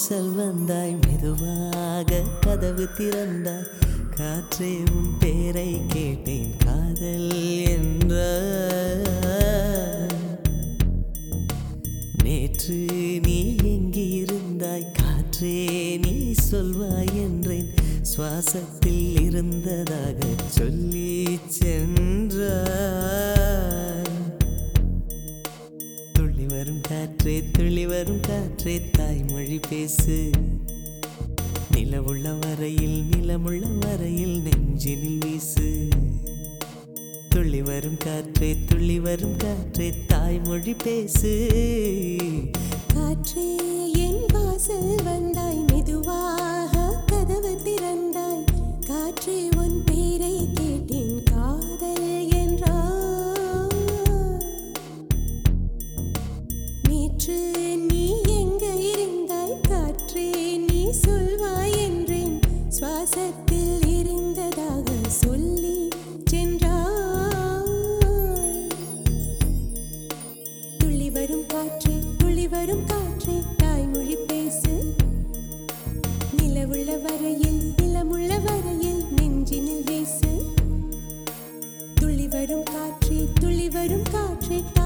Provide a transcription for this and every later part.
வாசல் வந்தாய் மெதுவாக கதவு திறந்தாய். காற்றே உன் பேரை கேட்டேன் காதல் என்ற நேற்று நீ எங்கிருந்தாய் காற்றே நீ சொல்வாய் என்றேன். சுவாசத்தில் இருந்ததாக சொல்லி சென்றாய். காற்றே துளி வரும் காற்றே தாய்மொழி பேசு. நிலவுள்ள வரையில் நிலமுள்ள வரையில் நெஞ்சினில் வீசு. துள்ளி வரும் காற்றே துள்ளி வரும் காற்றே தாய்மொழி பேசு. காற்றே என் வாசல் வந்தாய் மெதுவா. வரும்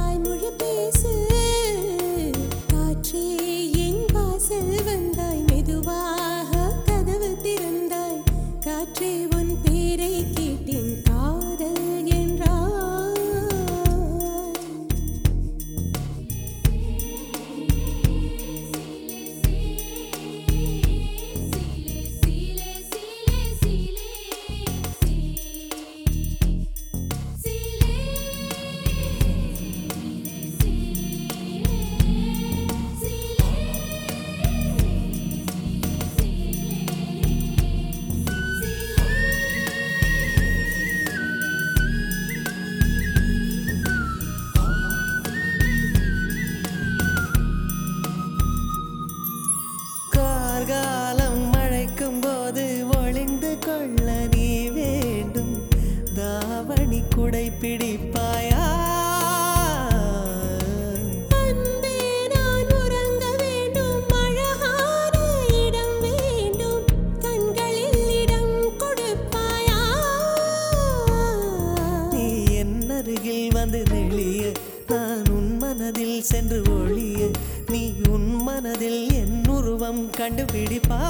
சென்று ஒளிய நீ உன் மனதில் என் உருவம் கண்டுபிடிப்பா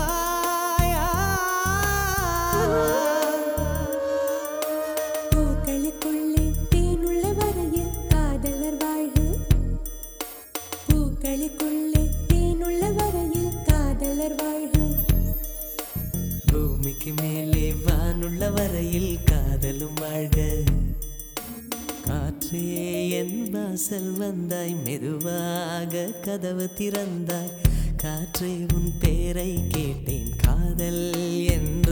வாசல் வந்தாய் மெதுவாக கதவு திறந்தாய். காற்றே உன் பேரை கேட்டேன் காதல் என்ற.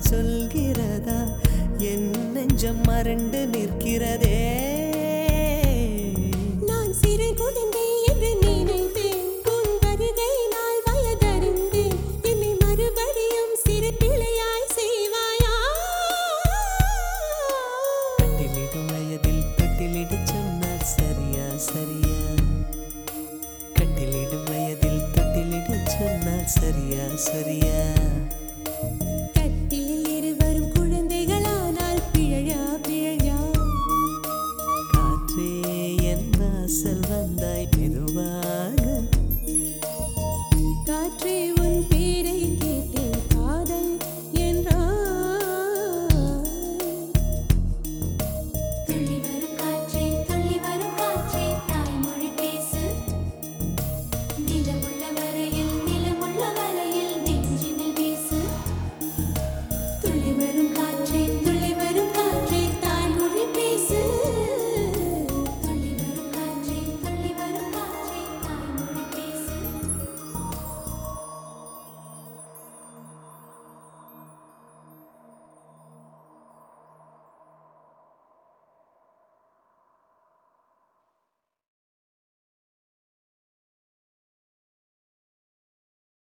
சொல்கிறதா? என் நெஞ்சம் மறண்டு நிற்கிறதே. நான் சிறு குழந்தை என்று நினைத்தேன். உன் வருகை நாள் வயதறிந்தேன் என்னை மறுபடியும் சிறு பிள்ளையாய் செய்வாயா? கட்டிலிடும் வயதில் தொட்டிலிடு சொன்னால் சரியா சரியா? கட்டிலிடும் வயதில் தொட்டிலிடு சொன்னால் சரியா சரியா?